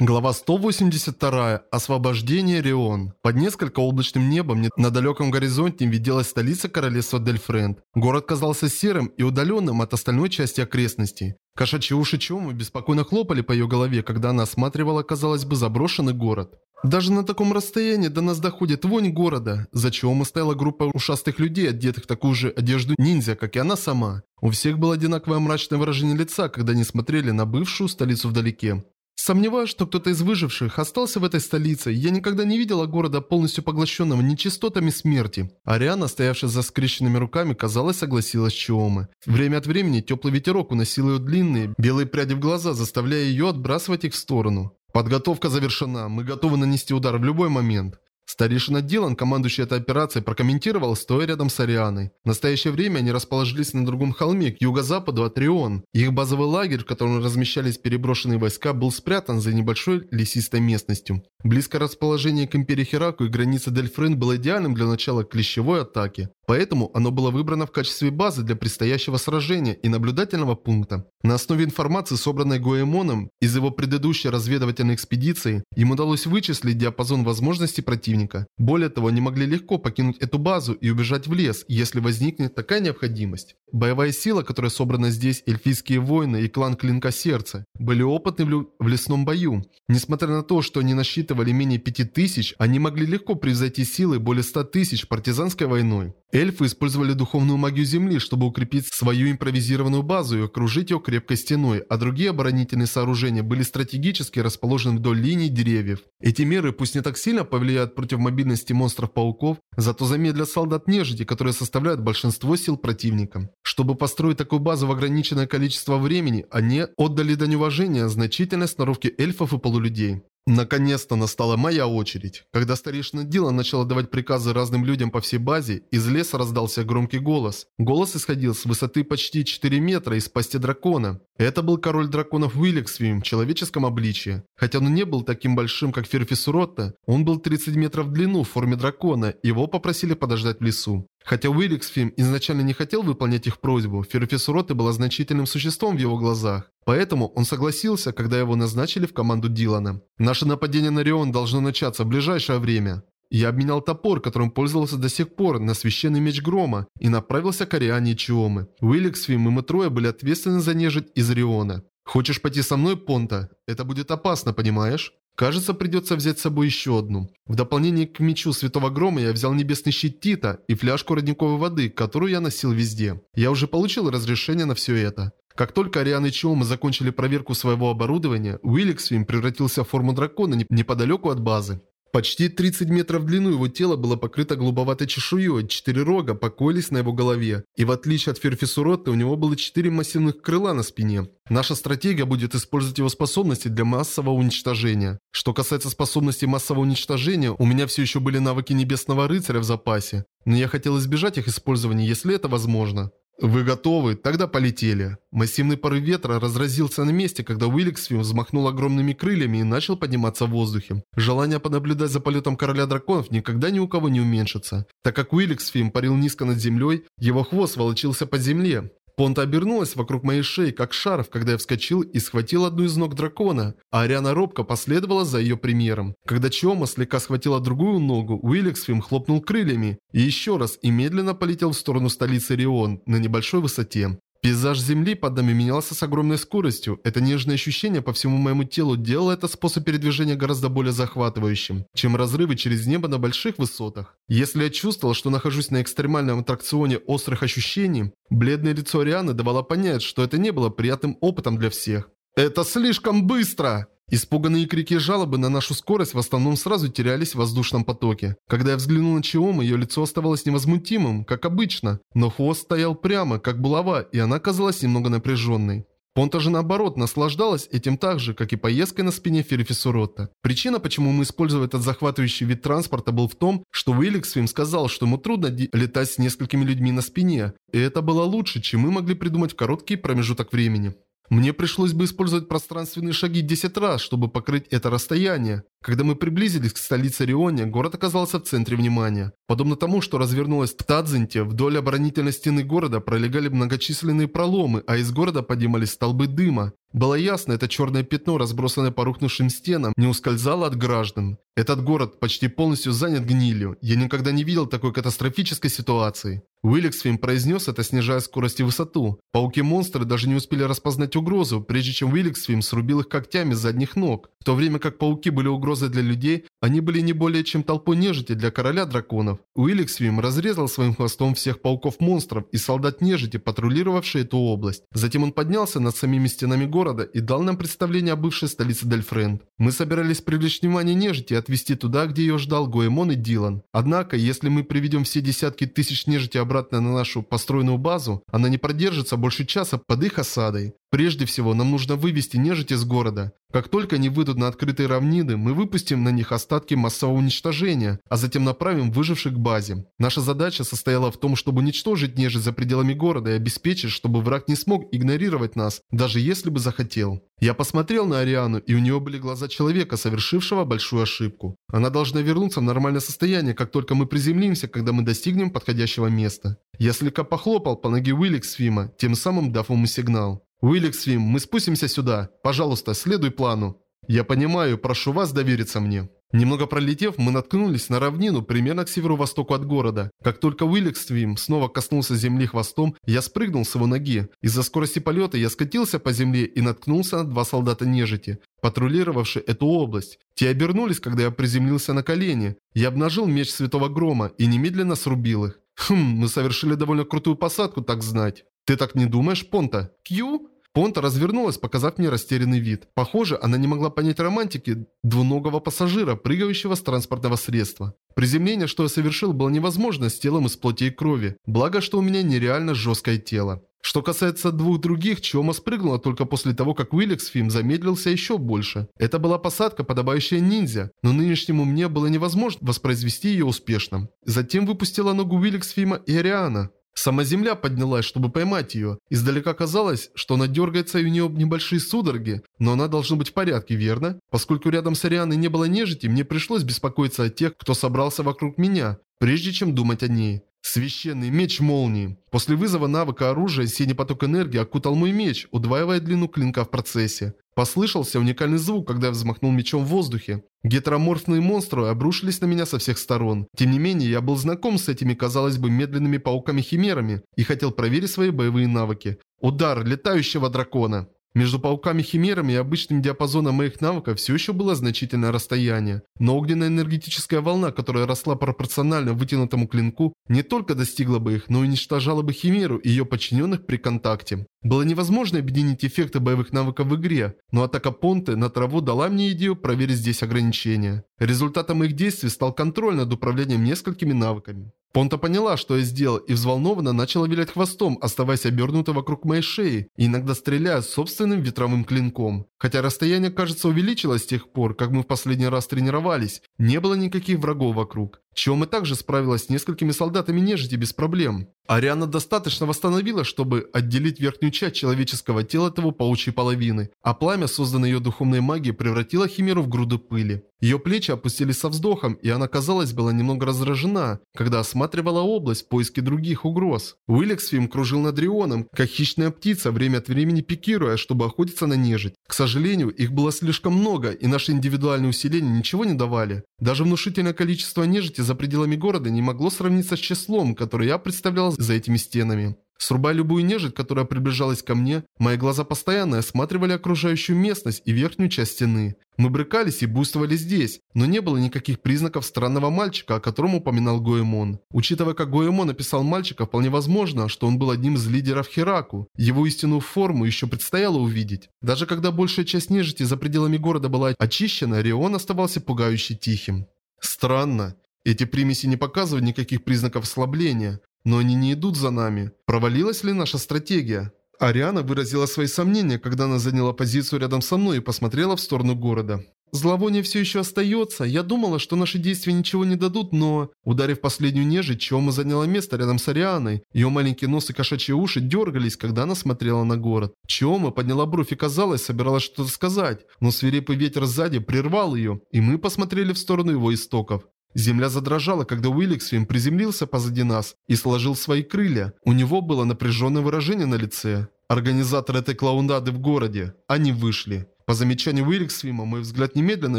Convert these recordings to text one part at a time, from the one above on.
Глава 182. Освобождение Рион. Под несколько облачным небом на далеком горизонте виделась столица королевства Дельфренд. Город казался серым и удаленным от остальной части окрестностей. Кошачьи уши Чомы беспокойно хлопали по ее голове, когда она осматривала, казалось бы, заброшенный город. Даже на таком расстоянии до нас доходит вонь города. За Чомы стояла группа ушастых людей, одетых в такую же одежду ниндзя, как и она сама. У всех было одинаковое мрачное выражение лица, когда они смотрели на бывшую столицу вдалеке. Сомневаюсь, что кто-то из выживших остался в этой столице. Я никогда не видела города, полностью поглощенного нечистотами смерти. Ариана, стоявшая за скрещенными руками, казалось, согласилась с Чиомы. Время от времени теплый ветерок уносил ее длинные, белые пряди в глаза, заставляя ее отбрасывать их в сторону. Подготовка завершена. Мы готовы нанести удар в любой момент. Старейшина Дилан, командующий этой операцией, прокомментировал, стоя рядом с Арианой. В настоящее время они расположились на другом холме, к юго-западу от Рион. Их базовый лагерь, в котором размещались переброшенные войска, был спрятан за небольшой лесистой местностью. Близкое расположение к Империи Хераку и граница Дельфрен было идеальным для начала клещевой атаки. Поэтому оно было выбрано в качестве базы для предстоящего сражения и наблюдательного пункта. На основе информации, собранной Гоэмоном из его предыдущей разведывательной экспедиции, им удалось вычислить диапазон возможностей противника. Более того, они могли легко покинуть эту базу и убежать в лес, если возникнет такая необходимость. Боевая сила, которая собрана здесь, эльфийские воины и клан Клинка Сердца, были опытны в лесном бою. Несмотря на то, что они насчитывали менее 5000, они могли легко превзойти силы более 100 тысяч партизанской войной. Эльфы использовали духовную магию Земли, чтобы укрепить свою импровизированную базу и окружить ее крепкой стеной, а другие оборонительные сооружения были стратегически расположены вдоль линий деревьев. Эти меры пусть не так сильно повлияют против мобильности монстров-пауков, зато замедлят солдат нежити, которые составляют большинство сил противника. Чтобы построить такую базу в ограниченное количество времени, они отдали дань уважения значительной сноровке эльфов и полулюдей. Наконец-то настала моя очередь. Когда старейшина Дила начала давать приказы разным людям по всей базе, из леса раздался громкий голос. Голос исходил с высоты почти 4 метра из пасти дракона. Это был король драконов Уилликсвим в человеческом обличии. Хотя он не был таким большим, как Ферфис Ротта, он был 30 метров в длину в форме дракона, его попросили подождать в лесу. Хотя Уилликсфим изначально не хотел выполнять их просьбу, Ферфис Ротта была значительным существом в его глазах. Поэтому он согласился, когда его назначили в команду Дилана. Наше нападение на Рион должно начаться в ближайшее время. Я обменял топор, которым пользовался до сих пор, на священный меч Грома и направился к Ариане и Чиомы. Уилликсфим и мы трое были ответственны за нежить из Риона. «Хочешь пойти со мной, Понта? Это будет опасно, понимаешь?» Кажется, придется взять с собой еще одну. В дополнение к мечу Святого Грома я взял небесный щит Тита и фляжку родниковой воды, которую я носил везде. Я уже получил разрешение на все это. Как только Ариан и Чиома закончили проверку своего оборудования, Уилликсвим превратился в форму дракона неподалеку от базы. Почти 30 метров в длину его тело было покрыто голубоватой чешуей, четыре рога покоились на его голове. И в отличие от Ферфисуротты, у него было четыре массивных крыла на спине. Наша стратегия будет использовать его способности для массового уничтожения. Что касается способностей массового уничтожения, у меня все еще были навыки Небесного Рыцаря в запасе. Но я хотел избежать их использования, если это возможно. «Вы готовы? Тогда полетели». Массивный порыв ветра разразился на месте, когда Уилликсфилм взмахнул огромными крыльями и начал подниматься в воздухе. Желание понаблюдать за полетом короля драконов никогда ни у кого не уменьшится. Так как Уилликсфилм парил низко над землей, его хвост волочился по земле. Понта обернулась вокруг моей шеи, как шарф, когда я вскочил и схватил одну из ног дракона, а Ариана робко последовала за ее примером. Когда Чиома слегка схватила другую ногу, Уилликсфим хлопнул крыльями и еще раз и медленно полетел в сторону столицы Рион на небольшой высоте. Пейзаж Земли под нами менялся с огромной скоростью. Это нежное ощущение по всему моему телу делало этот способ передвижения гораздо более захватывающим, чем разрывы через небо на больших высотах. Если я чувствовал, что нахожусь на экстремальном аттракционе острых ощущений, бледное лицо Арианы давало понять, что это не было приятным опытом для всех. «Это слишком быстро!» Испуганные крики и жалобы на нашу скорость в основном сразу терялись в воздушном потоке. Когда я взглянул на Чиому, ее лицо оставалось невозмутимым, как обычно, но хвост стоял прямо, как булава, и она казалась немного напряженной. Понта же наоборот наслаждалась этим так же, как и поездкой на спине Ферифисурота. Причина, почему мы использовали этот захватывающий вид транспорта, был в том, что Уилликсвим сказал, что ему трудно летать с несколькими людьми на спине, и это было лучше, чем мы могли придумать в короткий промежуток времени. Мне пришлось бы использовать пространственные шаги 10 раз, чтобы покрыть это расстояние. Когда мы приблизились к столице Рионе, город оказался в центре внимания. Подобно тому, что развернулось в Тадзенте, вдоль оборонительной стены города пролегали многочисленные проломы, а из города поднимались столбы дыма. Было ясно, это черное пятно, разбросанное по рухнувшим стенам, не ускользало от граждан. Этот город почти полностью занят гнилью. Я никогда не видел такой катастрофической ситуации. Уилликсфим произнес это, снижая скорость и высоту. Пауки-монстры даже не успели распознать угрозу, прежде чем Уилликсфим срубил их когтями с задних ног. В то время как пауки были угрозой для людей, они были не более чем толпой нежити для короля драконов. Уилликсфим разрезал своим хвостом всех пауков-монстров и солдат нежити, патрулировавшие эту область. Затем он поднялся над самими стенами города и дал нам представление о бывшей столице Дельфренд. Мы собирались привлечь внимание нежити и отвезти туда, где ее ждал Гоэмон и Дилан. Однако, если мы приведем все десятки тысяч нежити обратно на нашу построенную базу, она не продержится больше часа под их осадой. Прежде всего, нам нужно вывести нежить из города. Как только они выйдут на открытые равнины, мы выпустим на них остатки массового уничтожения, а затем направим выживших к базе. Наша задача состояла в том, чтобы уничтожить нежить за пределами города и обеспечить, чтобы враг не смог игнорировать нас, даже если бы захотел. Я посмотрел на Ариану, и у нее были глаза человека, совершившего большую ошибку. Она должна вернуться в нормальное состояние, как только мы приземлимся, когда мы достигнем подходящего места. Я слегка похлопал по ноге Уилликсвима, тем самым дав ему сигнал. «Уилликсвим, мы спустимся сюда. Пожалуйста, следуй плану». «Я понимаю, прошу вас довериться мне». Немного пролетев, мы наткнулись на равнину примерно к северо-востоку от города. Как только Уилликсвим снова коснулся земли хвостом, я спрыгнул с его ноги. Из-за скорости полета я скатился по земле и наткнулся на два солдата нежити, патрулировавшие эту область. Те обернулись, когда я приземлился на колени. Я обнажил меч Святого Грома и немедленно срубил их. Хм, мы совершили довольно крутую посадку, так знать. «Ты так не думаешь, Понта?» «Кью?» Понта развернулась, показав мне растерянный вид. Похоже, она не могла понять романтики двуногого пассажира, прыгающего с транспортного средства. Приземление, что я совершил, было невозможно с телом из плоти и крови. Благо, что у меня нереально жесткое тело. Что касается двух других, Чома спрыгнула только после того, как Уилликсфим замедлился еще больше. Это была посадка, подобающая ниндзя, но нынешнему мне было невозможно воспроизвести ее успешно. Затем выпустила ногу Уилликсфима и Ариана. Сама земля поднялась, чтобы поймать ее. Издалека казалось, что она дергается и у нее небольшие судороги, но она должна быть в порядке, верно? Поскольку рядом с Арианой не было нежити, мне пришлось беспокоиться о тех, кто собрался вокруг меня, прежде чем думать о ней. Священный меч молнии. После вызова навыка оружия синий поток энергии окутал мой меч, удваивая длину клинка в процессе. Послышался уникальный звук, когда я взмахнул мечом в воздухе. Гетероморфные монстры обрушились на меня со всех сторон. Тем не менее, я был знаком с этими, казалось бы, медленными пауками-химерами и хотел проверить свои боевые навыки. Удар летающего дракона. Между пауками-химерами и обычным диапазоном моих навыков все еще было значительное расстояние. Но огненная энергетическая волна, которая росла пропорционально вытянутому клинку, не только достигла бы их, но и уничтожала бы химеру и ее подчиненных при контакте. Было невозможно объединить эффекты боевых навыков в игре, но атака Понты на траву дала мне идею проверить здесь ограничения. Результатом их действий стал контроль над управлением несколькими навыками. Понта поняла, что я сделал, и взволнованно начала вилять хвостом, оставаясь обернутой вокруг моей шеи, и иногда стреляя собственным ветровым клинком. Хотя расстояние, кажется, увеличилось с тех пор, как мы в последний раз тренировались, не было никаких врагов вокруг. Чего также справилась с несколькими солдатами нежити без проблем. Ариана достаточно восстановила, чтобы отделить верхнюю часть человеческого тела от его паучьей половины, а пламя, созданное ее духовной магией, превратило Химеру в груду пыли. Ее плечи опустились со вздохом, и она, казалось, была немного раздражена, когда осматривала область в поиске других угроз. Уиллексфим кружил над Рионом, как хищная птица, время от времени пикируя, чтобы охотиться на нежить. К сожалению, их было слишком много, и наши индивидуальные усиления ничего не давали. Даже внушительное количество нежити за пределами города не могло сравниться с числом, которое я представлял за этими стенами. Срубая любую нежить, которая приближалась ко мне, мои глаза постоянно осматривали окружающую местность и верхнюю часть стены. Мы брыкались и буйствовали здесь, но не было никаких признаков странного мальчика, о котором упоминал Гоэмон. Учитывая, как Гоэмон описал мальчика, вполне возможно, что он был одним из лидеров Хераку. Его истинную форму еще предстояло увидеть. Даже когда большая часть нежити за пределами города была очищена, Рион оставался пугающе тихим. Странно. Эти примеси не показывают никаких признаков ослабления. Но они не идут за нами. Провалилась ли наша стратегия? Ариана выразила свои сомнения, когда она заняла позицию рядом со мной и посмотрела в сторону города. Зловоние все еще остается. Я думала, что наши действия ничего не дадут, но... Ударив последнюю нежить, Чома заняла место рядом с Арианой. Ее маленький нос и кошачьи уши дергались, когда она смотрела на город. Чома подняла бровь и, казалось, собиралась что-то сказать, но свирепый ветер сзади прервал ее, и мы посмотрели в сторону его истоков. Земля задрожала, когда Уилликсвим приземлился позади нас и сложил свои крылья. У него было напряженное выражение на лице. Организатор этой клоунады в городе. Они вышли. По замечанию Уилликсвима мой взгляд немедленно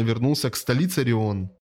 вернулся к столице Рион.